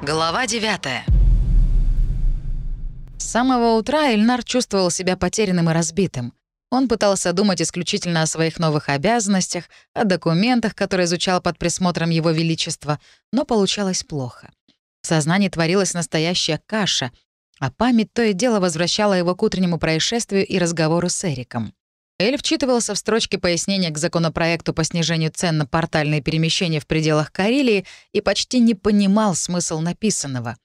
Глава 9 С самого утра Эльнар чувствовал себя потерянным и разбитым. Он пытался думать исключительно о своих новых обязанностях, о документах, которые изучал под присмотром Его Величества, но получалось плохо. В сознании творилась настоящая каша, а память то и дело возвращала его к утреннему происшествию и разговору с Эриком. Эль вчитывался в строчки пояснения к законопроекту по снижению цен на портальные перемещения в пределах Карелии и почти не понимал смысл написанного.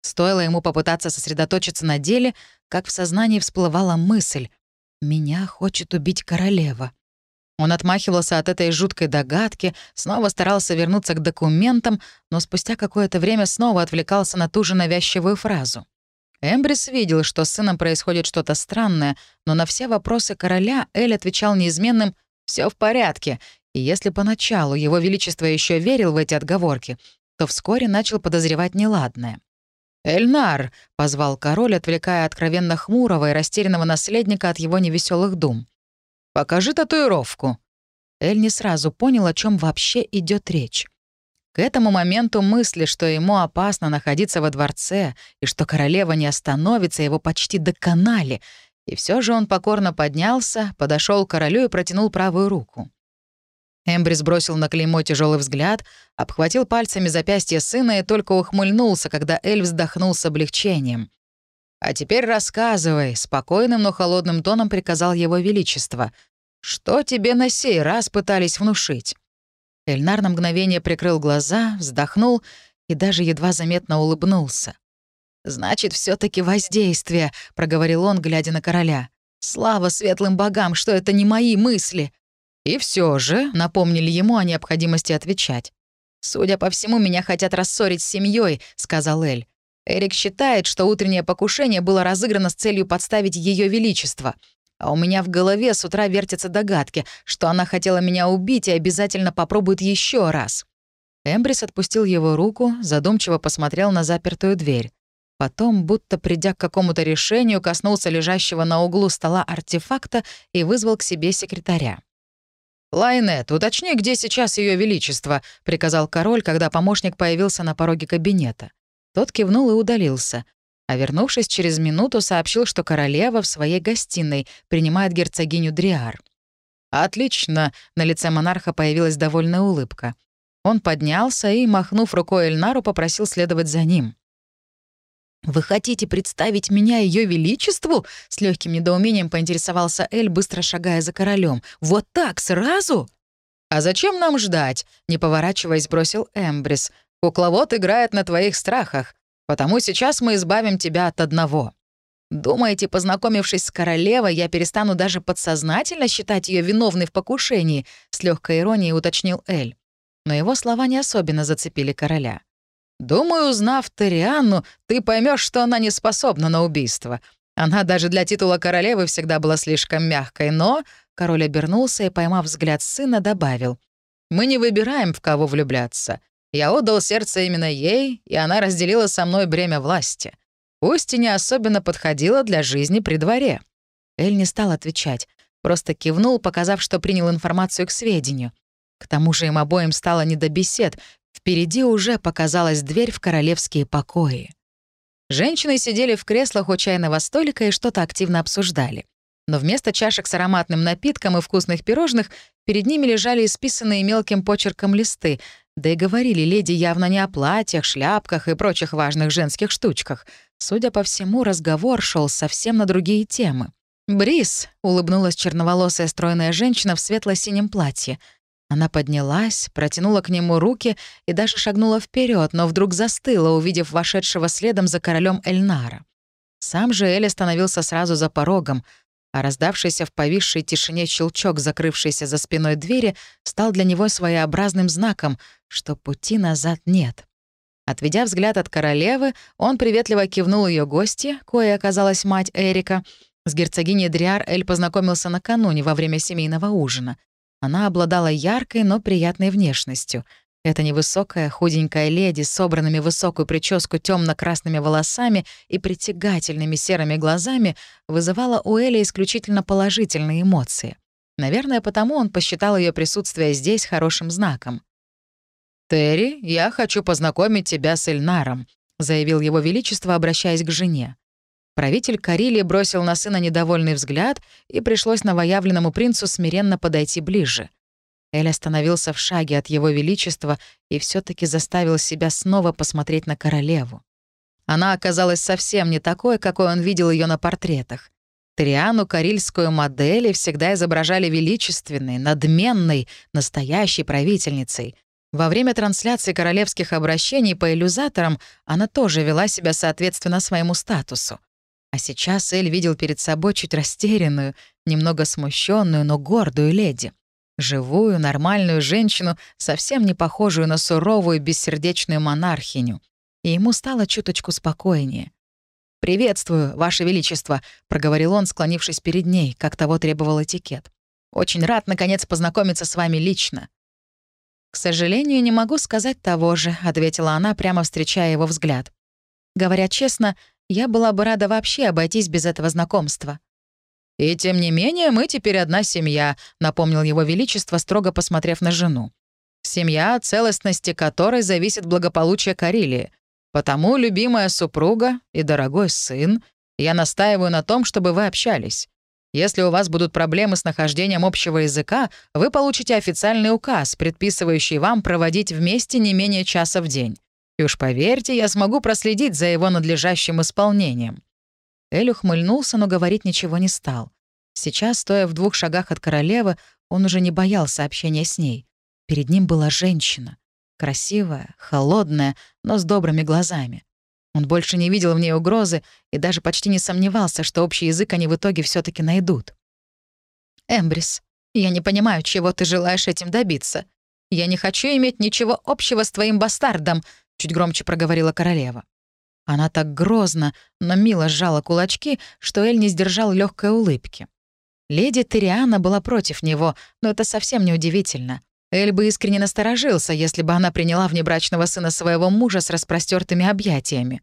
Стоило ему попытаться сосредоточиться на деле, как в сознании всплывала мысль «Меня хочет убить королева». Он отмахивался от этой жуткой догадки, снова старался вернуться к документам, но спустя какое-то время снова отвлекался на ту же навязчивую фразу. Эмбрис видел, что с сыном происходит что-то странное, но на все вопросы короля Эль отвечал неизменным «все в порядке», и если поначалу его величество еще верил в эти отговорки, то вскоре начал подозревать неладное. «Эльнар!» — позвал король, отвлекая откровенно хмурого и растерянного наследника от его невеселых дум. «Покажи татуировку». Эль не сразу понял, о чем вообще идет речь. К этому моменту мысли, что ему опасно находиться во дворце и что королева не остановится, его почти доконали. И все же он покорно поднялся, подошел к королю и протянул правую руку. Эмбрис бросил на клеймо тяжелый взгляд, обхватил пальцами запястье сына и только ухмыльнулся, когда Эль вздохнул с облегчением. «А теперь рассказывай», — спокойным, но холодным тоном приказал его величество. «Что тебе на сей раз пытались внушить?» Эльнар на мгновение прикрыл глаза, вздохнул и даже едва заметно улыбнулся. «Значит, все таки воздействие», — проговорил он, глядя на короля. «Слава светлым богам, что это не мои мысли!» И все же напомнили ему о необходимости отвечать. «Судя по всему, меня хотят рассорить с семьей, сказал Эль. «Эрик считает, что утреннее покушение было разыграно с целью подставить Ее Величество. А у меня в голове с утра вертятся догадки, что она хотела меня убить и обязательно попробует еще раз. Эмбрис отпустил его руку, задумчиво посмотрел на запертую дверь. Потом, будто придя к какому-то решению, коснулся лежащего на углу стола артефакта и вызвал к себе секретаря. «Лайнет, уточни, где сейчас Ее Величество», — приказал король, когда помощник появился на пороге кабинета. Тот кивнул и удалился а вернувшись через минуту, сообщил, что королева в своей гостиной принимает герцогиню Дриар. «Отлично!» — на лице монарха появилась довольная улыбка. Он поднялся и, махнув рукой Эльнару, попросил следовать за ним. «Вы хотите представить меня ее величеству?» — с легким недоумением поинтересовался Эль, быстро шагая за королем. «Вот так, сразу?» «А зачем нам ждать?» — не поворачиваясь, бросил Эмбрис. «Кукловод играет на твоих страхах. Потому сейчас мы избавим тебя от одного. Думаете, познакомившись с королевой, я перестану даже подсознательно считать ее виновной в покушении?» — с легкой иронией уточнил Эль. Но его слова не особенно зацепили короля. «Думаю, узнав Торианну, ты поймешь, что она не способна на убийство. Она даже для титула королевы всегда была слишком мягкой, но...» Король обернулся и, поймав взгляд сына, добавил. «Мы не выбираем, в кого влюбляться. Я отдал сердце именно ей, и она разделила со мной бремя власти. Пусть и не особенно подходила для жизни при дворе. Эль не стал отвечать, просто кивнул, показав, что принял информацию к сведению. К тому же им обоим стало не до бесед. Впереди уже показалась дверь в королевские покои. Женщины сидели в креслах у чайного столика и что-то активно обсуждали. Но вместо чашек с ароматным напитком и вкусных пирожных перед ними лежали исписанные мелким почерком листы, да и говорили леди явно не о платьях, шляпках и прочих важных женских штучках. Судя по всему, разговор шел совсем на другие темы. «Брис», — улыбнулась черноволосая стройная женщина в светло-синем платье. Она поднялась, протянула к нему руки и даже шагнула вперед, но вдруг застыла, увидев вошедшего следом за королем Эльнара. Сам же Эль остановился сразу за порогом — а раздавшийся в повисшей тишине щелчок, закрывшийся за спиной двери, стал для него своеобразным знаком, что пути назад нет. Отведя взгляд от королевы, он приветливо кивнул ее гости, кое оказалась мать Эрика. С герцогиней Дриар Эль познакомился накануне во время семейного ужина. Она обладала яркой, но приятной внешностью — эта невысокая, худенькая леди с собранными в высокую прическу темно красными волосами и притягательными серыми глазами вызывала у Эли исключительно положительные эмоции. Наверное, потому он посчитал ее присутствие здесь хорошим знаком. «Терри, я хочу познакомить тебя с Эльнаром», заявил его величество, обращаясь к жене. Правитель Карелии бросил на сына недовольный взгляд, и пришлось новоявленному принцу смиренно подойти ближе. Эль остановился в шаге от его величества и все таки заставил себя снова посмотреть на королеву. Она оказалась совсем не такой, какой он видел ее на портретах. Триану карильскую модель всегда изображали величественной, надменной, настоящей правительницей. Во время трансляции королевских обращений по иллюзаторам она тоже вела себя соответственно своему статусу. А сейчас Эль видел перед собой чуть растерянную, немного смущенную, но гордую леди. Живую, нормальную женщину, совсем не похожую на суровую, бессердечную монархиню. И ему стало чуточку спокойнее. «Приветствую, Ваше Величество», — проговорил он, склонившись перед ней, как того требовал этикет. «Очень рад, наконец, познакомиться с вами лично». «К сожалению, не могу сказать того же», — ответила она, прямо встречая его взгляд. «Говоря честно, я была бы рада вообще обойтись без этого знакомства». «И тем не менее, мы теперь одна семья», — напомнил его величество, строго посмотрев на жену. «Семья, целостности которой зависит благополучие Карелии. Потому, любимая супруга и дорогой сын, я настаиваю на том, чтобы вы общались. Если у вас будут проблемы с нахождением общего языка, вы получите официальный указ, предписывающий вам проводить вместе не менее часа в день. И уж поверьте, я смогу проследить за его надлежащим исполнением». Эль ухмыльнулся, но говорить ничего не стал. Сейчас, стоя в двух шагах от королевы, он уже не боялся общения с ней. Перед ним была женщина. Красивая, холодная, но с добрыми глазами. Он больше не видел в ней угрозы и даже почти не сомневался, что общий язык они в итоге все таки найдут. «Эмбрис, я не понимаю, чего ты желаешь этим добиться. Я не хочу иметь ничего общего с твоим бастардом», — чуть громче проговорила королева. Она так грозно, но мило сжала кулачки, что Эль не сдержал легкой улыбки. Леди Тириана была против него, но это совсем не удивительно. Эль бы искренне насторожился, если бы она приняла внебрачного сына своего мужа с распростертыми объятиями.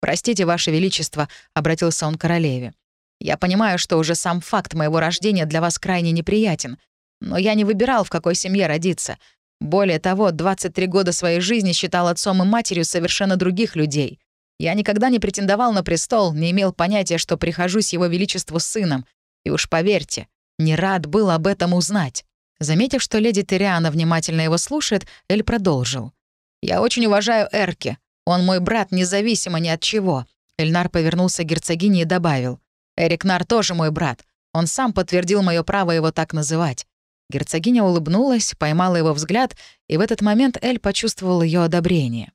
«Простите, Ваше Величество», — обратился он к королеве. «Я понимаю, что уже сам факт моего рождения для вас крайне неприятен, но я не выбирал, в какой семье родиться. Более того, 23 года своей жизни считал отцом и матерью совершенно других людей. Я никогда не претендовал на престол, не имел понятия, что прихожусь его величеству сыном. И уж поверьте, не рад был об этом узнать. Заметив, что леди Териана внимательно его слушает, Эль продолжил. «Я очень уважаю Эрки. Он мой брат, независимо ни от чего». Эльнар повернулся к герцогине и добавил. «Эрик Нар тоже мой брат. Он сам подтвердил мое право его так называть». Герцогиня улыбнулась, поймала его взгляд, и в этот момент Эль почувствовал ее одобрение.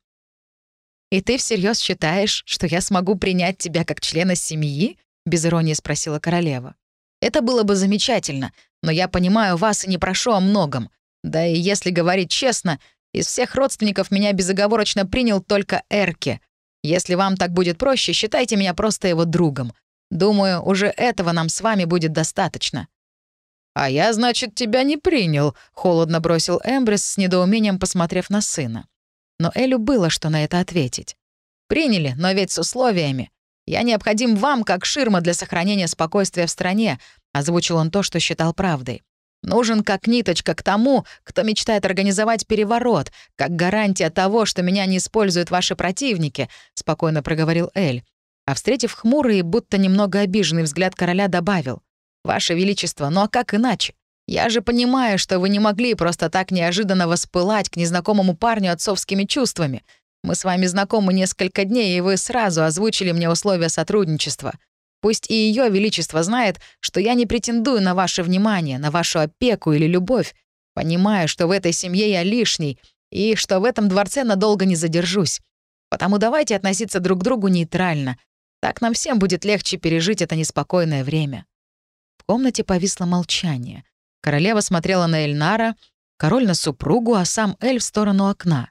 «И ты всерьез считаешь, что я смогу принять тебя как члена семьи?» — без иронии спросила королева. «Это было бы замечательно, но я понимаю вас и не прошу о многом. Да и если говорить честно, из всех родственников меня безоговорочно принял только Эрке. Если вам так будет проще, считайте меня просто его другом. Думаю, уже этого нам с вами будет достаточно». «А я, значит, тебя не принял», — холодно бросил Эмбрис с недоумением, посмотрев на сына. Но Элю было что на это ответить. «Приняли, но ведь с условиями. Я необходим вам как ширма для сохранения спокойствия в стране, Озвучил он то, что считал правдой. «Нужен как ниточка к тому, кто мечтает организовать переворот, как гарантия того, что меня не используют ваши противники», — спокойно проговорил Эль. А встретив хмурый будто немного обиженный взгляд короля, добавил. «Ваше Величество, ну а как иначе? Я же понимаю, что вы не могли просто так неожиданно воспылать к незнакомому парню отцовскими чувствами. Мы с вами знакомы несколько дней, и вы сразу озвучили мне условия сотрудничества. Пусть и Ее Величество знает, что я не претендую на ваше внимание, на вашу опеку или любовь, понимая, что в этой семье я лишний и что в этом дворце надолго не задержусь. Потому давайте относиться друг к другу нейтрально. Так нам всем будет легче пережить это неспокойное время». В комнате повисло молчание. Королева смотрела на Эльнара, король на супругу, а сам Эль в сторону окна.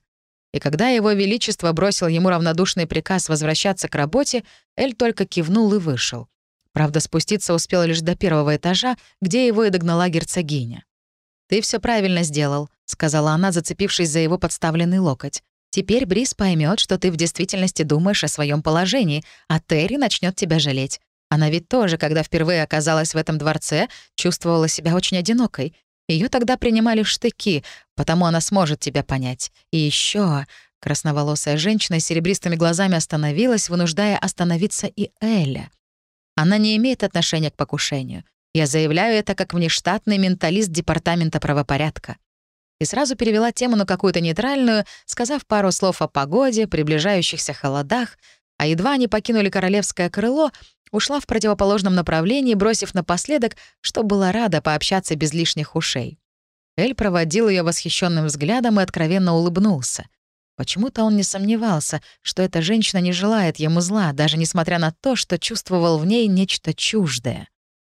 И когда его величество бросил ему равнодушный приказ возвращаться к работе, Эль только кивнул и вышел. Правда, спуститься успел лишь до первого этажа, где его и догнала герцогиня. «Ты все правильно сделал», — сказала она, зацепившись за его подставленный локоть. «Теперь Брис поймет, что ты в действительности думаешь о своем положении, а Терри начнет тебя жалеть. Она ведь тоже, когда впервые оказалась в этом дворце, чувствовала себя очень одинокой. Ее тогда принимали штыки, потому она сможет тебя понять. И еще Красноволосая женщина с серебристыми глазами остановилась, вынуждая остановиться и Эля. Она не имеет отношения к покушению. Я заявляю это как внештатный менталист Департамента правопорядка. И сразу перевела тему на какую-то нейтральную, сказав пару слов о погоде, приближающихся холодах, а едва они покинули королевское крыло, ушла в противоположном направлении, бросив напоследок, что была рада пообщаться без лишних ушей. Эль проводил ее восхищенным взглядом и откровенно улыбнулся. Почему-то он не сомневался, что эта женщина не желает ему зла, даже несмотря на то, что чувствовал в ней нечто чуждое.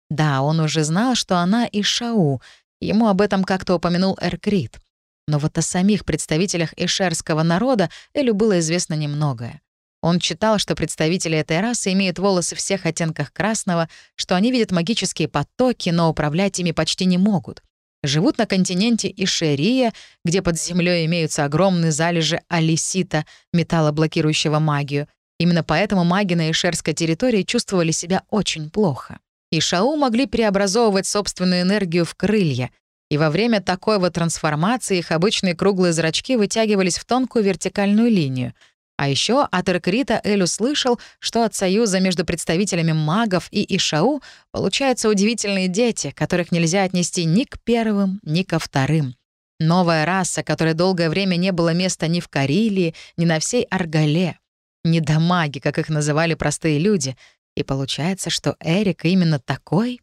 Да, он уже знал, что она и Шау. Ему об этом как-то упомянул Эркрит. Но вот о самих представителях эшерского народа Элю было известно немногое. Он читал, что представители этой расы имеют волосы всех оттенках красного, что они видят магические потоки, но управлять ими почти не могут. Живут на континенте Ишерия, где под землей имеются огромные залежи алисита, металла, блокирующего магию. Именно поэтому маги на Ишерской территории чувствовали себя очень плохо. И Шау могли преобразовывать собственную энергию в крылья. И во время такой вот трансформации их обычные круглые зрачки вытягивались в тонкую вертикальную линию — а еще от Эркрита Эль услышал, что от союза между представителями магов и Ишау получаются удивительные дети, которых нельзя отнести ни к первым, ни ко вторым. Новая раса, которой долгое время не было места ни в Карелии, ни на всей Аргале. Недомаги, как их называли простые люди. И получается, что Эрик именно такой?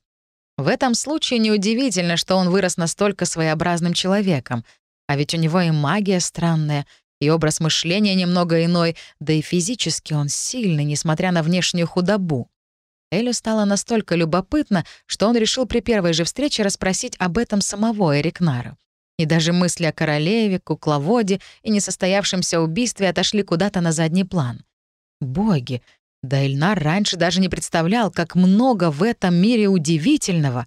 В этом случае неудивительно, что он вырос настолько своеобразным человеком. А ведь у него и магия странная — и образ мышления немного иной, да и физически он сильный, несмотря на внешнюю худобу. Элю стало настолько любопытно, что он решил при первой же встрече расспросить об этом самого Эрикнара. И даже мысли о королеве, кукловоде и несостоявшемся убийстве отошли куда-то на задний план. Боги! Да Эльнар раньше даже не представлял, как много в этом мире удивительного.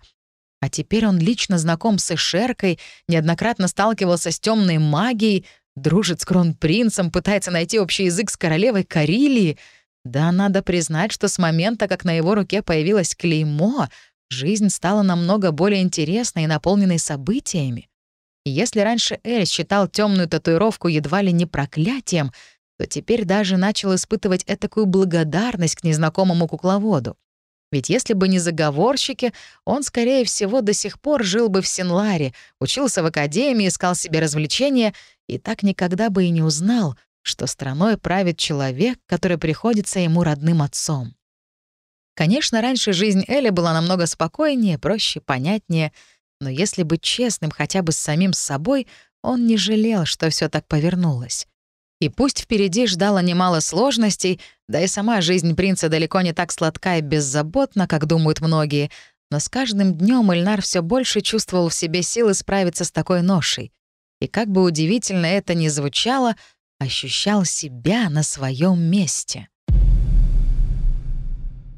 А теперь он лично знаком с Эшеркой, неоднократно сталкивался с темной магией, Дружит с кронпринцем, пытается найти общий язык с королевой Карелии. Да, надо признать, что с момента, как на его руке появилось клеймо, жизнь стала намного более интересной и наполненной событиями. Если раньше Эль считал темную татуировку едва ли не проклятием, то теперь даже начал испытывать этакую благодарность к незнакомому кукловоду. Ведь если бы не заговорщики, он, скорее всего, до сих пор жил бы в Синларе, учился в академии, искал себе развлечения и так никогда бы и не узнал, что страной правит человек, который приходится ему родным отцом. Конечно, раньше жизнь Эли была намного спокойнее, проще, понятнее, но если быть честным хотя бы с самим собой, он не жалел, что все так повернулось. И пусть впереди ждало немало сложностей, да и сама жизнь принца далеко не так сладка и беззаботна, как думают многие, но с каждым днем Эльнар все больше чувствовал в себе силы справиться с такой ношей. И как бы удивительно это ни звучало, ощущал себя на своем месте.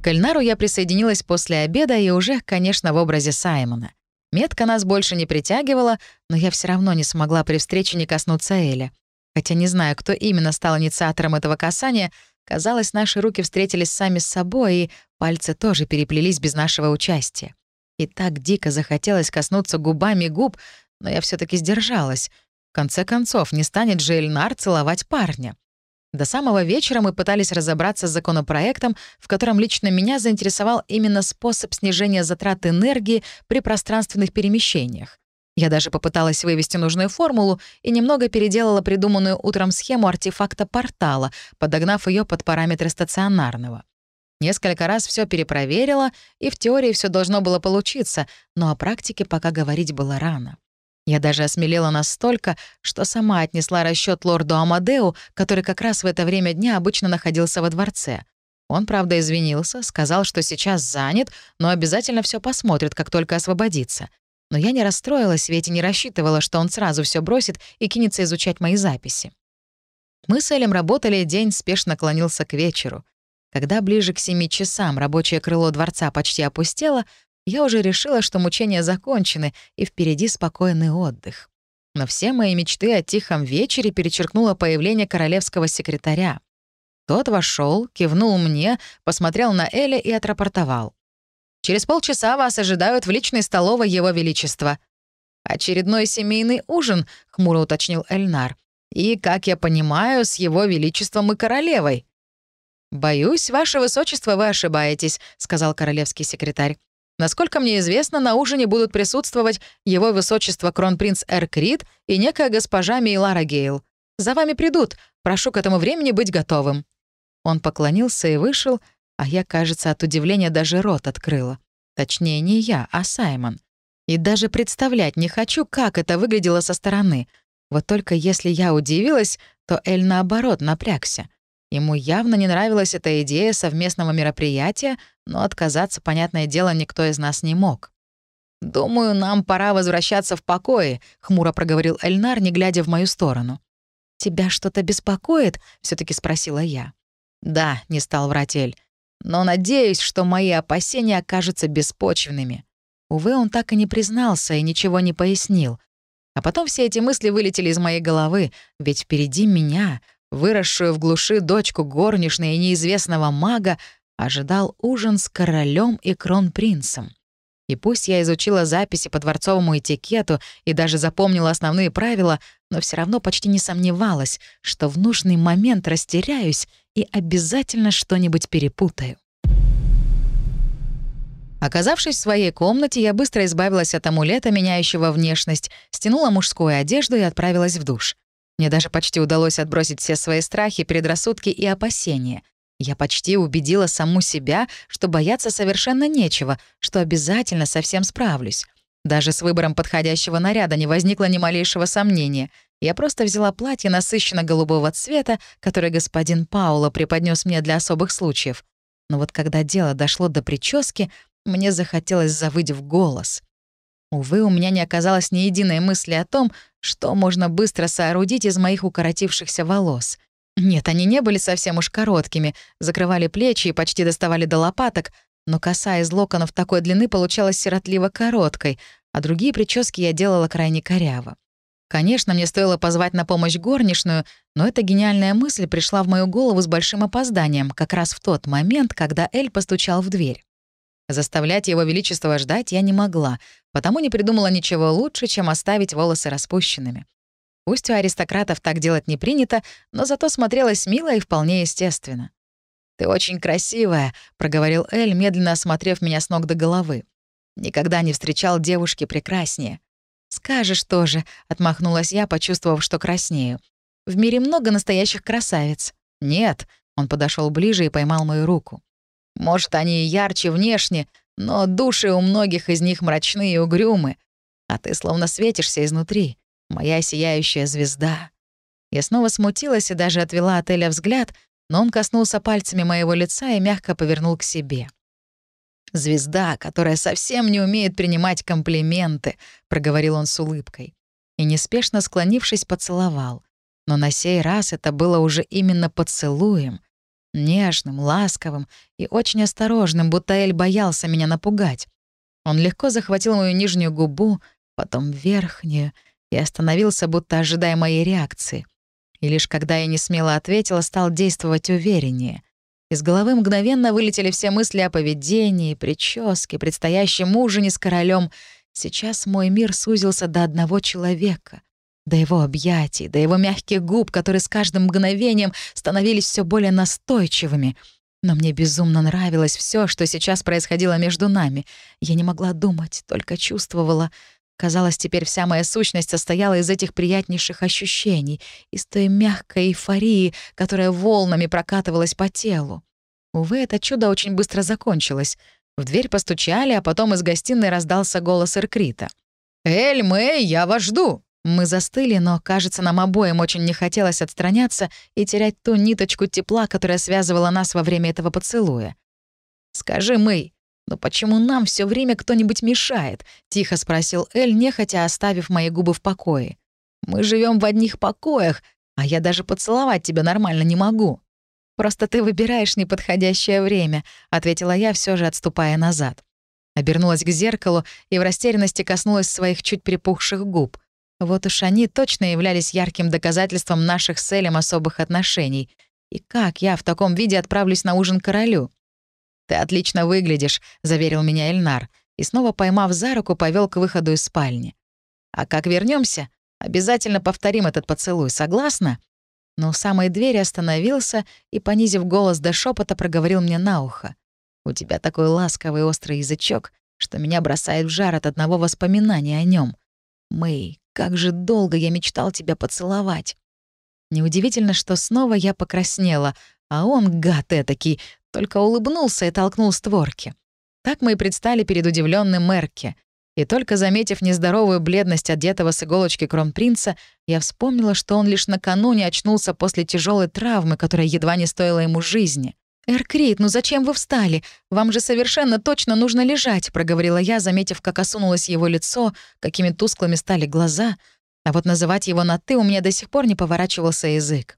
К Эльнару я присоединилась после обеда и уже, конечно, в образе Саймона. Метка нас больше не притягивала, но я все равно не смогла при встрече не коснуться Эля. Хотя не знаю, кто именно стал инициатором этого касания, казалось, наши руки встретились сами с собой, и пальцы тоже переплелись без нашего участия. И так дико захотелось коснуться губами губ, но я все таки сдержалась. В конце концов, не станет же Эльнар целовать парня. До самого вечера мы пытались разобраться с законопроектом, в котором лично меня заинтересовал именно способ снижения затрат энергии при пространственных перемещениях. Я даже попыталась вывести нужную формулу и немного переделала придуманную утром схему артефакта портала, подогнав ее под параметры стационарного. Несколько раз все перепроверила, и в теории все должно было получиться, но о практике пока говорить было рано. Я даже осмелела настолько, что сама отнесла расчет лорду Амадеу, который как раз в это время дня обычно находился во дворце. Он, правда, извинился, сказал, что сейчас занят, но обязательно все посмотрит, как только освободится. Но я не расстроилась, ведь и не рассчитывала, что он сразу все бросит и кинется изучать мои записи. Мы с Элем работали, день спешно клонился к вечеру. Когда ближе к семи часам рабочее крыло дворца почти опустело, я уже решила, что мучения закончены, и впереди спокойный отдых. Но все мои мечты о тихом вечере перечеркнуло появление королевского секретаря. Тот вошел, кивнул мне, посмотрел на Эля и отрапортовал. Через полчаса вас ожидают в личной столовой Его Величества». «Очередной семейный ужин», — хмуро уточнил Эльнар. И, как я понимаю, с его величеством и королевой». «Боюсь, ваше высочество, вы ошибаетесь», — сказал королевский секретарь. «Насколько мне известно, на ужине будут присутствовать его высочество кронпринц Эркрит и некая госпожа Мейлара Гейл. За вами придут. Прошу к этому времени быть готовым». Он поклонился и вышел, а я, кажется, от удивления даже рот открыла. Точнее, не я, а Саймон. И даже представлять не хочу, как это выглядело со стороны. Вот только если я удивилась, то Эль наоборот напрягся. Ему явно не нравилась эта идея совместного мероприятия, но отказаться, понятное дело, никто из нас не мог. «Думаю, нам пора возвращаться в покое», — хмуро проговорил Эльнар, не глядя в мою сторону. «Тебя что-то беспокоит?» — все таки спросила я. «Да», — не стал врать Эль. «Но надеюсь, что мои опасения окажутся беспочвенными». Увы, он так и не признался и ничего не пояснил. А потом все эти мысли вылетели из моей головы, ведь впереди меня, выросшую в глуши дочку горничной и неизвестного мага, ожидал ужин с королем и кронпринцем. И пусть я изучила записи по дворцовому этикету и даже запомнила основные правила, но все равно почти не сомневалась, что в нужный момент растеряюсь и обязательно что-нибудь перепутаю. Оказавшись в своей комнате, я быстро избавилась от амулета, меняющего внешность, стянула мужскую одежду и отправилась в душ. Мне даже почти удалось отбросить все свои страхи, предрассудки и опасения. Я почти убедила саму себя, что бояться совершенно нечего, что обязательно совсем справлюсь. Даже с выбором подходящего наряда не возникло ни малейшего сомнения. Я просто взяла платье насыщенно-голубого цвета, которое господин Пауло преподнес мне для особых случаев. Но вот когда дело дошло до прически, мне захотелось завыть в голос. Увы, у меня не оказалось ни единой мысли о том, что можно быстро соорудить из моих укоротившихся волос. Нет, они не были совсем уж короткими, закрывали плечи и почти доставали до лопаток, но коса из локонов такой длины получалась сиротливо короткой, а другие прически я делала крайне коряво. Конечно, мне стоило позвать на помощь горничную, но эта гениальная мысль пришла в мою голову с большим опозданием, как раз в тот момент, когда Эль постучал в дверь. Заставлять его величество ждать я не могла, потому не придумала ничего лучше, чем оставить волосы распущенными. Пусть у аристократов так делать не принято, но зато смотрелось мило и вполне естественно. «Ты очень красивая», — проговорил Эль, медленно осмотрев меня с ног до головы. «Никогда не встречал девушки прекраснее». «Скажешь тоже», — отмахнулась я, почувствовав, что краснею. «В мире много настоящих красавиц». «Нет», — он подошел ближе и поймал мою руку. Может, они ярче внешне, но души у многих из них мрачные и угрюмы. А ты словно светишься изнутри, моя сияющая звезда. Я снова смутилась и даже отвела от Эля взгляд, но он коснулся пальцами моего лица и мягко повернул к себе. «Звезда, которая совсем не умеет принимать комплименты», — проговорил он с улыбкой. И неспешно склонившись, поцеловал. Но на сей раз это было уже именно поцелуем, Нежным, ласковым и очень осторожным, будто Эль боялся меня напугать. Он легко захватил мою нижнюю губу, потом верхнюю, и остановился, будто ожидая моей реакции. И лишь когда я не смело ответила, стал действовать увереннее. Из головы мгновенно вылетели все мысли о поведении, прическе, предстоящем ужине с королем. Сейчас мой мир сузился до одного человека до его объятий, до его мягких губ, которые с каждым мгновением становились все более настойчивыми. Но мне безумно нравилось все, что сейчас происходило между нами. Я не могла думать, только чувствовала. Казалось, теперь вся моя сущность состояла из этих приятнейших ощущений, из той мягкой эйфории, которая волнами прокатывалась по телу. Увы, это чудо очень быстро закончилось. В дверь постучали, а потом из гостиной раздался голос Эркрита. «Эль, Мэй, я вас жду!» Мы застыли, но, кажется, нам обоим очень не хотелось отстраняться и терять ту ниточку тепла, которая связывала нас во время этого поцелуя. «Скажи, Мэй, но почему нам все время кто-нибудь мешает?» — тихо спросил Эль, нехотя оставив мои губы в покое. «Мы живем в одних покоях, а я даже поцеловать тебя нормально не могу». «Просто ты выбираешь неподходящее время», — ответила я, все же отступая назад. Обернулась к зеркалу и в растерянности коснулась своих чуть припухших губ — вот уж они точно являлись ярким доказательством наших с Элем особых отношений. И как я в таком виде отправлюсь на ужин королю? «Ты отлично выглядишь», — заверил меня Эльнар, и снова поймав за руку, повел к выходу из спальни. «А как вернемся? Обязательно повторим этот поцелуй, согласна?» Но у самой двери остановился и, понизив голос до шепота, проговорил мне на ухо. «У тебя такой ласковый острый язычок, что меня бросает в жар от одного воспоминания о нем. Мэй, как же долго я мечтал тебя поцеловать!» Неудивительно, что снова я покраснела, а он, гад этакий, только улыбнулся и толкнул створки. Так мы и предстали перед удивленным Мерке. И только заметив нездоровую бледность одетого с иголочки кронпринца, я вспомнила, что он лишь накануне очнулся после тяжелой травмы, которая едва не стоила ему жизни. «Эркрит, ну зачем вы встали? Вам же совершенно точно нужно лежать», — проговорила я, заметив, как осунулось его лицо, какими тусклыми стали глаза. А вот называть его на «ты» у меня до сих пор не поворачивался язык.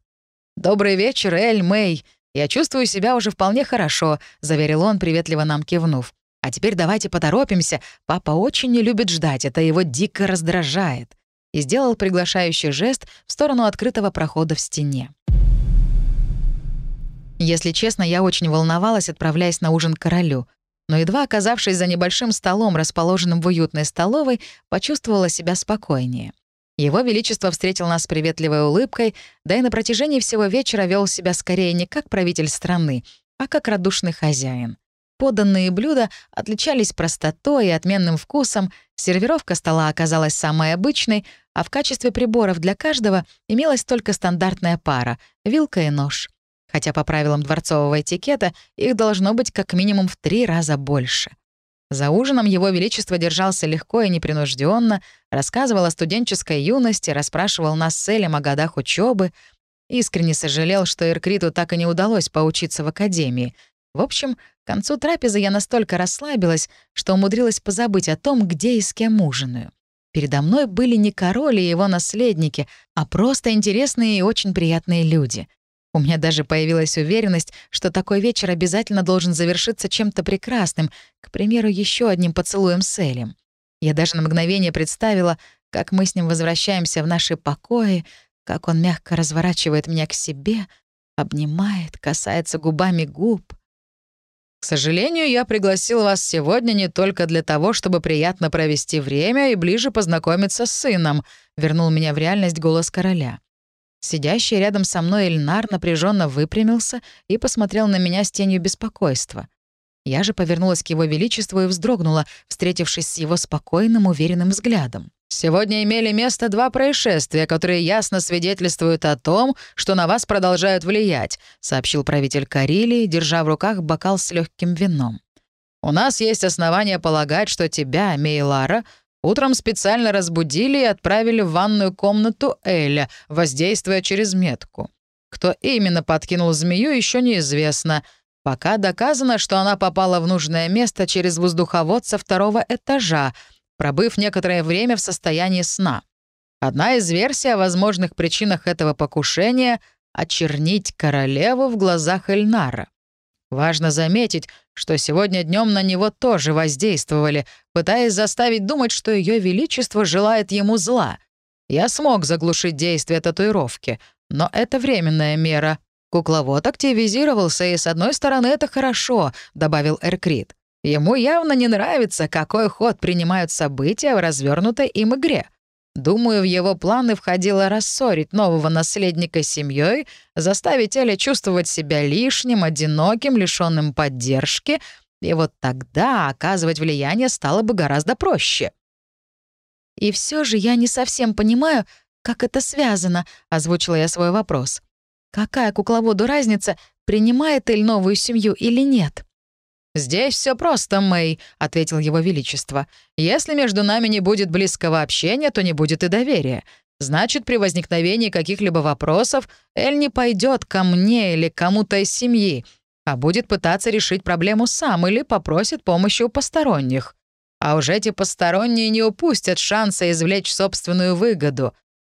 «Добрый вечер, Эль Мэй. Я чувствую себя уже вполне хорошо», — заверил он, приветливо нам кивнув. «А теперь давайте поторопимся. Папа очень не любит ждать, это его дико раздражает». И сделал приглашающий жест в сторону открытого прохода в стене. Если честно, я очень волновалась, отправляясь на ужин к королю. Но едва оказавшись за небольшим столом, расположенным в уютной столовой, почувствовала себя спокойнее. Его Величество встретил нас приветливой улыбкой, да и на протяжении всего вечера вел себя скорее не как правитель страны, а как радушный хозяин. Поданные блюда отличались простотой и отменным вкусом, сервировка стола оказалась самой обычной, а в качестве приборов для каждого имелась только стандартная пара — вилка и нож хотя по правилам дворцового этикета их должно быть как минимум в три раза больше. За ужином Его Величество держался легко и непринужденно, рассказывал о студенческой юности, расспрашивал нас с Элем о годах учебы, искренне сожалел, что Иркриту так и не удалось поучиться в академии. В общем, к концу трапезы я настолько расслабилась, что умудрилась позабыть о том, где и с кем ужинаю. Передо мной были не король и его наследники, а просто интересные и очень приятные люди — у меня даже появилась уверенность, что такой вечер обязательно должен завершиться чем-то прекрасным, к примеру, еще одним поцелуем с Элем. Я даже на мгновение представила, как мы с ним возвращаемся в наши покои, как он мягко разворачивает меня к себе, обнимает, касается губами губ. «К сожалению, я пригласил вас сегодня не только для того, чтобы приятно провести время и ближе познакомиться с сыном», — вернул меня в реальность голос короля. Сидящий рядом со мной Эльнар напряженно выпрямился и посмотрел на меня с тенью беспокойства. Я же повернулась к его величеству и вздрогнула, встретившись с его спокойным, уверенным взглядом. «Сегодня имели место два происшествия, которые ясно свидетельствуют о том, что на вас продолжают влиять», сообщил правитель Карелии, держа в руках бокал с легким вином. «У нас есть основания полагать, что тебя, Мейлара, Утром специально разбудили и отправили в ванную комнату Эля, воздействуя через метку. Кто именно подкинул змею, еще неизвестно. Пока доказано, что она попала в нужное место через воздуховод со второго этажа, пробыв некоторое время в состоянии сна. Одна из версий о возможных причинах этого покушения — очернить королеву в глазах Эльнара. Важно заметить, что сегодня днем на него тоже воздействовали, пытаясь заставить думать, что Ее Величество желает ему зла. Я смог заглушить действие татуировки, но это временная мера. Кукловод активизировался, и с одной стороны это хорошо, добавил Эркрит. Ему явно не нравится, какой ход принимают события в развернутой им игре. Думаю, в его планы входило рассорить нового наследника семьей, заставить Эля чувствовать себя лишним, одиноким, лишенным поддержки, и вот тогда оказывать влияние стало бы гораздо проще. «И все же я не совсем понимаю, как это связано», — озвучила я свой вопрос. «Какая кукловоду разница, принимает Эль новую семью или нет?» «Здесь все просто, Мэй», — ответил его величество. «Если между нами не будет близкого общения, то не будет и доверия. Значит, при возникновении каких-либо вопросов Эль не пойдет ко мне или кому-то из семьи, а будет пытаться решить проблему сам или попросит помощи у посторонних. А уж эти посторонние не упустят шанса извлечь собственную выгоду.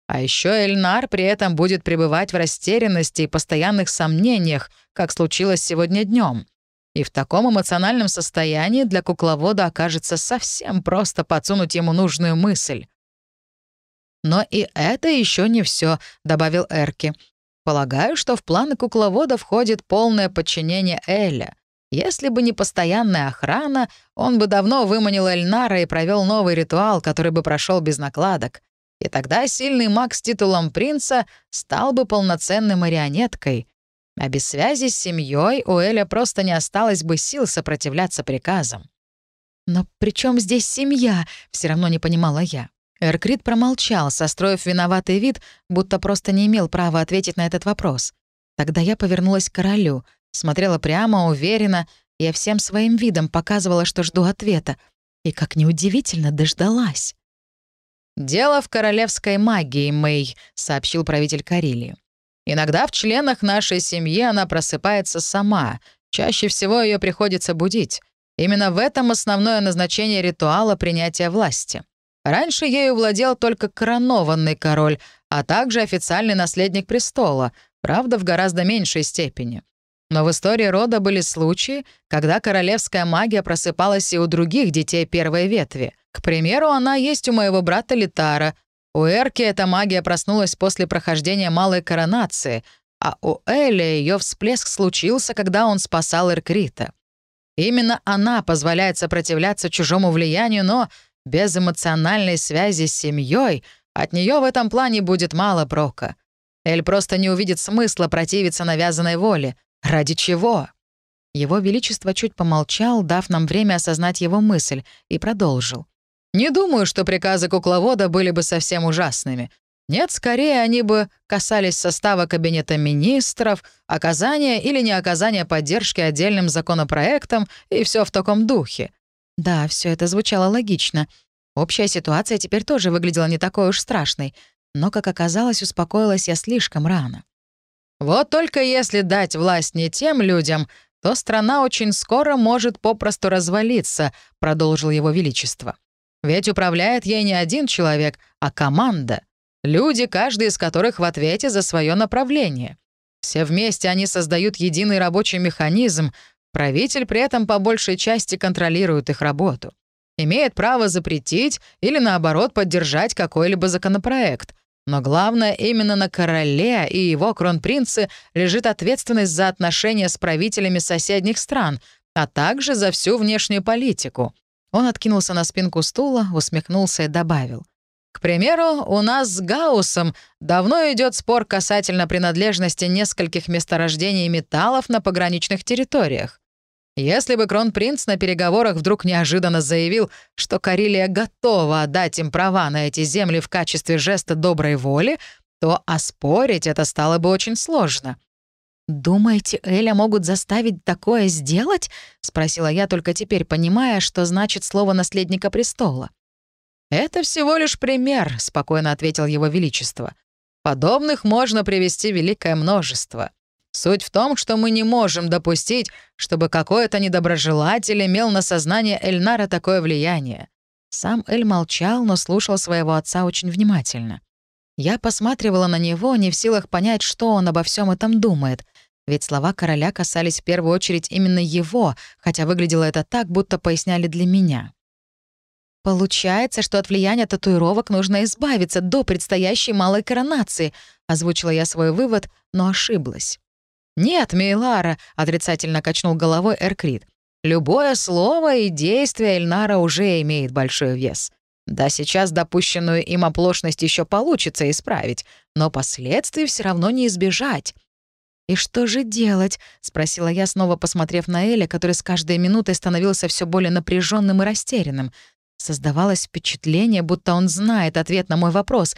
А еще Эльнар при этом будет пребывать в растерянности и постоянных сомнениях, как случилось сегодня днем. И в таком эмоциональном состоянии для кукловода окажется совсем просто подсунуть ему нужную мысль. «Но и это еще не все, добавил Эрки. «Полагаю, что в планы кукловода входит полное подчинение Эля. Если бы не постоянная охрана, он бы давно выманил Эльнара и провел новый ритуал, который бы прошел без накладок. И тогда сильный маг с титулом принца стал бы полноценной марионеткой. А без связи с семьей у Эля просто не осталось бы сил сопротивляться приказам. «Но при чем здесь семья?» — все равно не понимала я. Эркрит промолчал, состроив виноватый вид, будто просто не имел права ответить на этот вопрос. Тогда я повернулась к королю, смотрела прямо, уверенно, я всем своим видом показывала, что жду ответа. И, как неудивительно, дождалась. «Дело в королевской магии, Мэй», — сообщил правитель Карелии. «Иногда в членах нашей семьи она просыпается сама. Чаще всего ее приходится будить. Именно в этом основное назначение ритуала принятия власти. Раньше ею владел только коронованный король, а также официальный наследник престола, правда, в гораздо меньшей степени. Но в истории рода были случаи, когда королевская магия просыпалась и у других детей первой ветви. К примеру, она есть у моего брата Литара. У Эрки эта магия проснулась после прохождения малой коронации, а у Эля ее всплеск случился, когда он спасал Эркрита. Именно она позволяет сопротивляться чужому влиянию, но без эмоциональной связи с семьей от нее в этом плане будет мало прока. Эль просто не увидит смысла противиться навязанной воле. Ради чего? Его Величество чуть помолчал, дав нам время осознать его мысль, и продолжил. «Не думаю, что приказы кукловода были бы совсем ужасными. Нет, скорее они бы касались состава Кабинета министров, оказания или неоказания поддержки отдельным законопроектам и все в таком духе. Да, все это звучало логично. Общая ситуация теперь тоже выглядела не такой уж страшной, но, как оказалось, успокоилась я слишком рано. Вот только если дать власть не тем людям, то страна очень скоро может попросту развалиться, продолжил его величество. Ведь управляет ей не один человек, а команда. Люди, каждый из которых в ответе за свое направление. Все вместе они создают единый рабочий механизм, Правитель при этом по большей части контролирует их работу. Имеет право запретить или, наоборот, поддержать какой-либо законопроект. Но главное, именно на короле и его кронпринце лежит ответственность за отношения с правителями соседних стран, а также за всю внешнюю политику. Он откинулся на спинку стула, усмехнулся и добавил. К примеру, у нас с Гауссом давно идет спор касательно принадлежности нескольких месторождений металлов на пограничных территориях. Если бы кронпринц на переговорах вдруг неожиданно заявил, что Карелия готова отдать им права на эти земли в качестве жеста доброй воли, то оспорить это стало бы очень сложно. «Думаете, Эля могут заставить такое сделать?» — спросила я, только теперь понимая, что значит слово «наследника престола». «Это всего лишь пример», — спокойно ответил его величество. «Подобных можно привести великое множество. Суть в том, что мы не можем допустить, чтобы какой-то недоброжелатель имел на сознание Эльнара такое влияние». Сам Эль молчал, но слушал своего отца очень внимательно. Я посматривала на него, не в силах понять, что он обо всем этом думает, ведь слова короля касались в первую очередь именно его, хотя выглядело это так, будто поясняли для меня. «Получается, что от влияния татуировок нужно избавиться до предстоящей малой коронации», — озвучила я свой вывод, но ошиблась. «Нет, Мейлара», — отрицательно качнул головой Эркрит. «Любое слово и действие Эльнара уже имеет большой вес. Да, сейчас допущенную им оплошность еще получится исправить, но последствий все равно не избежать». «И что же делать?» — спросила я, снова посмотрев на Эля, который с каждой минутой становился все более напряженным и растерянным. Создавалось впечатление, будто он знает ответ на мой вопрос.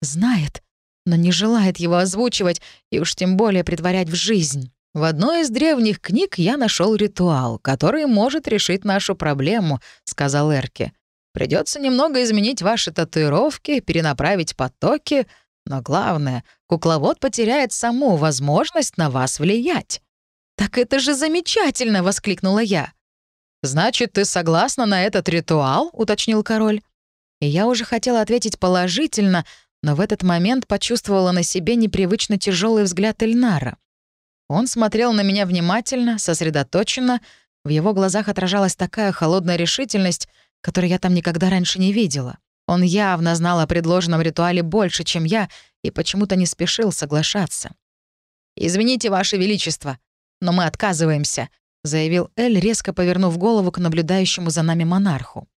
Знает, но не желает его озвучивать и уж тем более притворять в жизнь. В одной из древних книг я нашел ритуал, который может решить нашу проблему, сказал Эрки. Придется немного изменить ваши татуировки, перенаправить потоки, но главное, кукловод потеряет саму возможность на вас влиять. «Так это же замечательно!» — воскликнула я. «Значит, ты согласна на этот ритуал?» — уточнил король. И я уже хотела ответить положительно, но в этот момент почувствовала на себе непривычно тяжелый взгляд Эльнара. Он смотрел на меня внимательно, сосредоточенно, в его глазах отражалась такая холодная решительность, которой я там никогда раньше не видела. Он явно знал о предложенном ритуале больше, чем я, и почему-то не спешил соглашаться. «Извините, Ваше Величество, но мы отказываемся», заявил Эль, резко повернув голову к наблюдающему за нами монарху.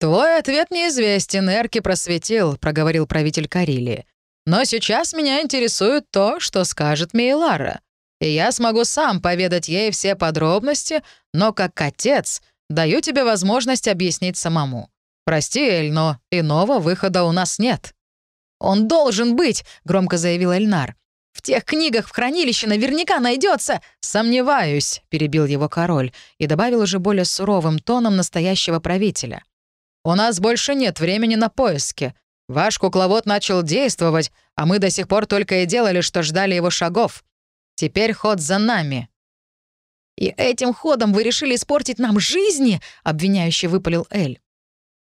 «Твой ответ неизвестен, Эрки просветил», — проговорил правитель Карелии. «Но сейчас меня интересует то, что скажет Мейлара. И я смогу сам поведать ей все подробности, но как отец даю тебе возможность объяснить самому. Прости, Эль, но иного выхода у нас нет». «Он должен быть», — громко заявил Эльнар. «В тех книгах в хранилище наверняка найдется. «Сомневаюсь», — перебил его король и добавил уже более суровым тоном настоящего правителя. «У нас больше нет времени на поиски. Ваш кукловод начал действовать, а мы до сих пор только и делали, что ждали его шагов. Теперь ход за нами». «И этим ходом вы решили испортить нам жизни?» — обвиняюще выпалил Эль.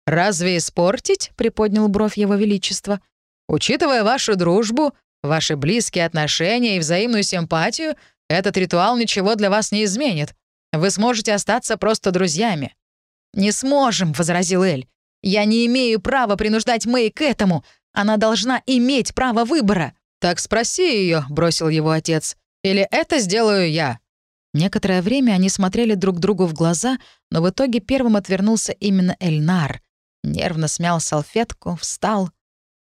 «Разве испортить?» — приподнял бровь его величества. «Учитывая вашу дружбу, ваши близкие отношения и взаимную симпатию, этот ритуал ничего для вас не изменит. Вы сможете остаться просто друзьями». «Не сможем», — возразил Эль. «Я не имею права принуждать Мэй к этому. Она должна иметь право выбора». «Так спроси ее, бросил его отец. «Или это сделаю я?» Некоторое время они смотрели друг другу в глаза, но в итоге первым отвернулся именно Эльнар. Нервно смял салфетку, встал.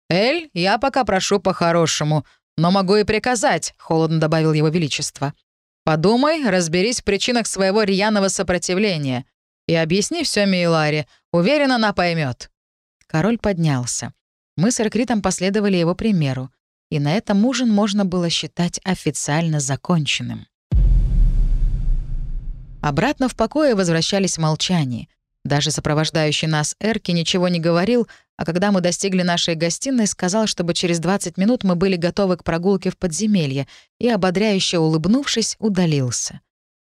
«Эль, я пока прошу по-хорошему, но могу и приказать», — холодно добавил его величество. «Подумай, разберись в причинах своего рьяного сопротивления и объясни все Мейларе. Уверен, она поймет. Король поднялся. Мы с Эркритом последовали его примеру, и на этом ужин можно было считать официально законченным. Обратно в покое возвращались в молчании. Даже сопровождающий нас Эрки ничего не говорил, а когда мы достигли нашей гостиной, сказал, чтобы через 20 минут мы были готовы к прогулке в подземелье, и, ободряюще улыбнувшись, удалился.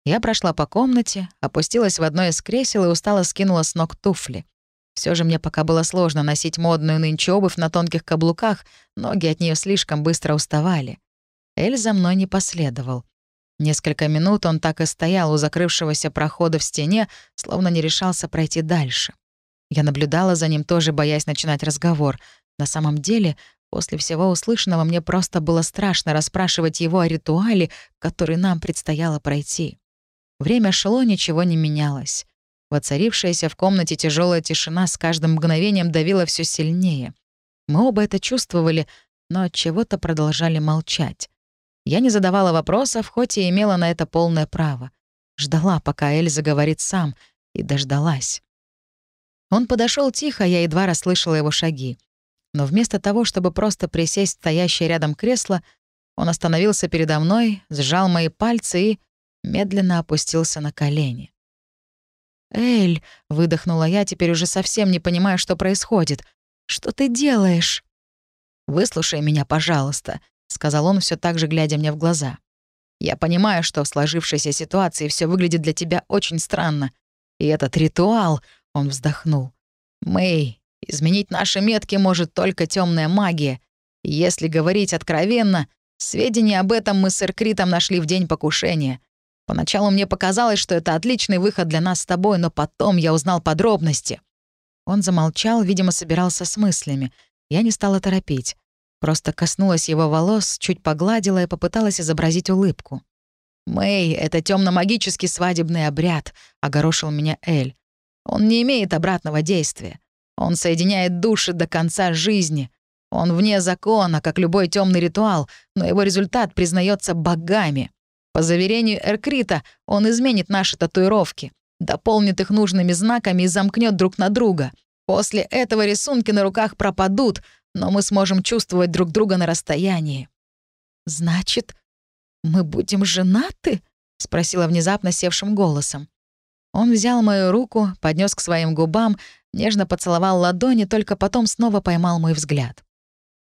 Я прошла по комнате, опустилась в одно из кресел и устало скинула с ног туфли. Все же мне пока было сложно носить модную нынче обувь на тонких каблуках, ноги от нее слишком быстро уставали. Эль за мной не последовал. Несколько минут он так и стоял у закрывшегося прохода в стене, словно не решался пройти дальше. Я наблюдала за ним, тоже боясь начинать разговор. На самом деле, после всего услышанного мне просто было страшно расспрашивать его о ритуале, который нам предстояло пройти. Время шло, ничего не менялось. Воцарившаяся в комнате тяжелая тишина с каждым мгновением давила все сильнее. Мы оба это чувствовали, но от чего-то продолжали молчать. Я не задавала вопросов, хоть и имела на это полное право. Ждала, пока Эль заговорит сам, и дождалась. Он подошел тихо, я едва расслышала его шаги. Но вместо того, чтобы просто присесть в стоящее рядом кресло, он остановился передо мной, сжал мои пальцы и медленно опустился на колени. «Эль», — выдохнула я, теперь уже совсем не понимая, что происходит. «Что ты делаешь?» «Выслушай меня, пожалуйста», — сказал он, все так же глядя мне в глаза. «Я понимаю, что в сложившейся ситуации все выглядит для тебя очень странно. И этот ритуал, он вздохнул. «Мэй, изменить наши метки может только темная магия. если говорить откровенно, сведения об этом мы с Эркритом нашли в день покушения. Поначалу мне показалось, что это отличный выход для нас с тобой, но потом я узнал подробности». Он замолчал, видимо, собирался с мыслями. Я не стала торопить. Просто коснулась его волос, чуть погладила и попыталась изобразить улыбку. «Мэй, это темно магический свадебный обряд», — огорошил меня Эль. Он не имеет обратного действия. Он соединяет души до конца жизни. Он вне закона, как любой темный ритуал, но его результат признается богами. По заверению Эркрита, он изменит наши татуировки, дополнит их нужными знаками и замкнет друг на друга. После этого рисунки на руках пропадут, но мы сможем чувствовать друг друга на расстоянии. «Значит, мы будем женаты?» — спросила внезапно севшим голосом. Он взял мою руку, поднес к своим губам, нежно поцеловал ладони, только потом снова поймал мой взгляд.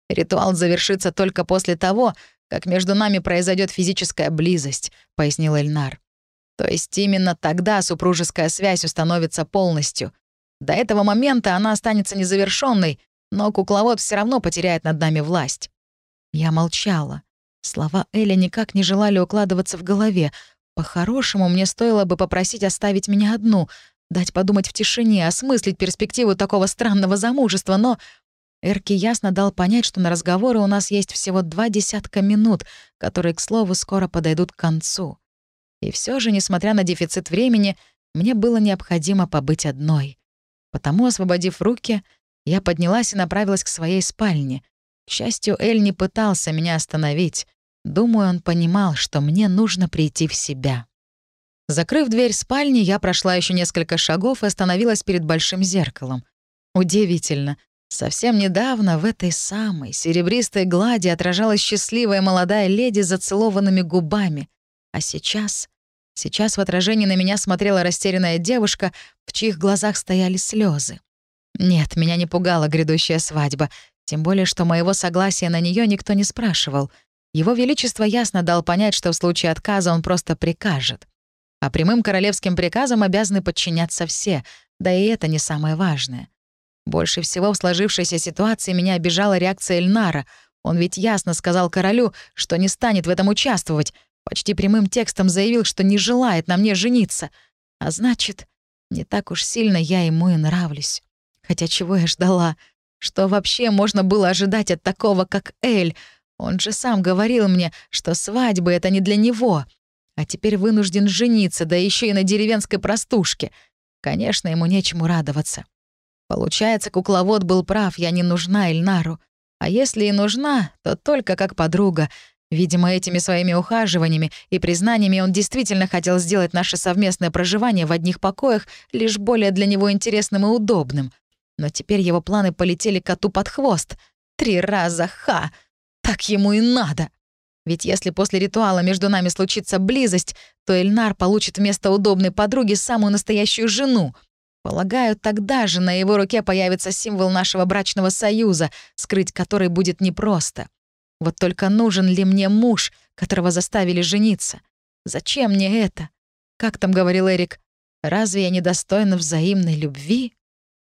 «Ритуал завершится только после того, как между нами произойдет физическая близость», — пояснил Эльнар. «То есть именно тогда супружеская связь установится полностью. До этого момента она останется незавершенной, но кукловод все равно потеряет над нами власть». Я молчала. Слова Эля никак не желали укладываться в голове. По-хорошему, мне стоило бы попросить оставить меня одну, дать подумать в тишине, осмыслить перспективу такого странного замужества, но... Эрки ясно дал понять, что на разговоры у нас есть всего два десятка минут, которые, к слову, скоро подойдут к концу. И все же, несмотря на дефицит времени, мне было необходимо побыть одной. Потому, освободив руки, я поднялась и направилась к своей спальне. К счастью, Эль не пытался меня остановить. Думаю, он понимал, что мне нужно прийти в себя. Закрыв дверь спальни, я прошла еще несколько шагов и остановилась перед большим зеркалом. Удивительно. Совсем недавно в этой самой серебристой глади отражалась счастливая молодая леди с зацелованными губами. А сейчас... Сейчас в отражении на меня смотрела растерянная девушка, в чьих глазах стояли слезы. Нет, меня не пугала грядущая свадьба, тем более, что моего согласия на нее никто не спрашивал. Его Величество ясно дал понять, что в случае отказа он просто прикажет. А прямым королевским приказам обязаны подчиняться все, да и это не самое важное. Больше всего в сложившейся ситуации меня обижала реакция Эльнара. Он ведь ясно сказал королю, что не станет в этом участвовать, почти прямым текстом заявил, что не желает на мне жениться. А значит, не так уж сильно я ему и нравлюсь. Хотя чего я ждала? Что вообще можно было ожидать от такого, как Эль? Он же сам говорил мне, что свадьба — это не для него — а теперь вынужден жениться, да еще и на деревенской простушке. Конечно, ему нечему радоваться. Получается, кукловод был прав, я не нужна Эльнару. А если и нужна, то только как подруга. Видимо, этими своими ухаживаниями и признаниями он действительно хотел сделать наше совместное проживание в одних покоях лишь более для него интересным и удобным. Но теперь его планы полетели коту под хвост. Три раза ха! Так ему и надо! Ведь если после ритуала между нами случится близость, то Эльнар получит вместо удобной подруги самую настоящую жену. Полагаю, тогда же на его руке появится символ нашего брачного союза, скрыть который будет непросто. Вот только нужен ли мне муж, которого заставили жениться? Зачем мне это? Как там говорил Эрик, разве я недостойна взаимной любви?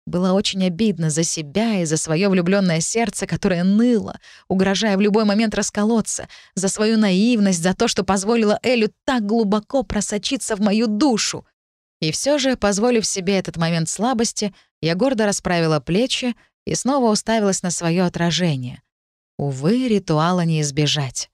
Было очень обидно за себя и за свое влюбленное сердце, которое ныло, угрожая в любой момент расколоться, за свою наивность, за то, что позволила Элю так глубоко просочиться в мою душу. И все же, позволив себе этот момент слабости, я гордо расправила плечи и снова уставилась на свое отражение. Увы, ритуала не избежать.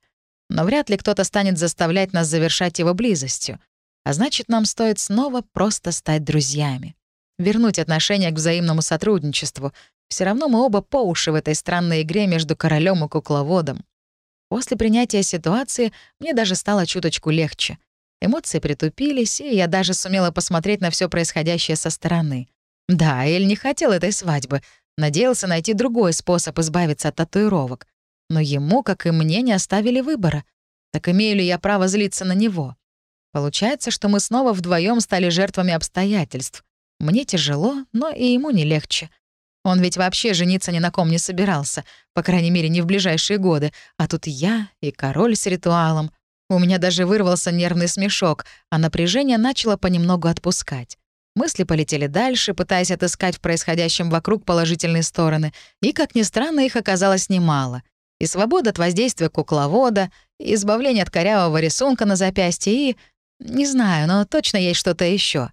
Но вряд ли кто-то станет заставлять нас завершать его близостью. А значит, нам стоит снова просто стать друзьями вернуть отношение к взаимному сотрудничеству. Все равно мы оба по уши в этой странной игре между королем и кукловодом. После принятия ситуации мне даже стало чуточку легче. Эмоции притупились, и я даже сумела посмотреть на все происходящее со стороны. Да, Эль не хотел этой свадьбы, надеялся найти другой способ избавиться от татуировок. Но ему, как и мне, не оставили выбора. Так имею ли я право злиться на него? Получается, что мы снова вдвоем стали жертвами обстоятельств. Мне тяжело, но и ему не легче. Он ведь вообще жениться ни на ком не собирался, по крайней мере, не в ближайшие годы. А тут я и король с ритуалом. У меня даже вырвался нервный смешок, а напряжение начало понемногу отпускать. Мысли полетели дальше, пытаясь отыскать в происходящем вокруг положительные стороны, и, как ни странно, их оказалось немало. И свобода от воздействия кукловода, и избавление от корявого рисунка на запястье, и... Не знаю, но точно есть что-то еще.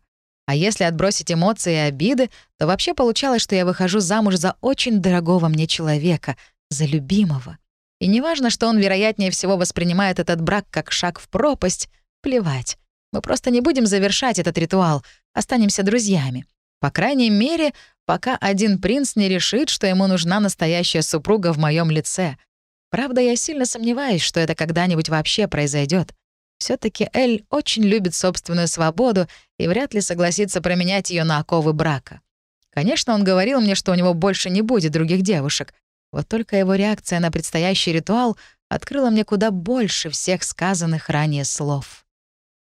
А если отбросить эмоции и обиды, то вообще получалось, что я выхожу замуж за очень дорогого мне человека, за любимого. И неважно, что он, вероятнее всего, воспринимает этот брак как шаг в пропасть, плевать. Мы просто не будем завершать этот ритуал, останемся друзьями. По крайней мере, пока один принц не решит, что ему нужна настоящая супруга в моем лице. Правда, я сильно сомневаюсь, что это когда-нибудь вообще произойдет все таки Эль очень любит собственную свободу и вряд ли согласится променять ее на оковы брака. Конечно, он говорил мне, что у него больше не будет других девушек. Вот только его реакция на предстоящий ритуал открыла мне куда больше всех сказанных ранее слов.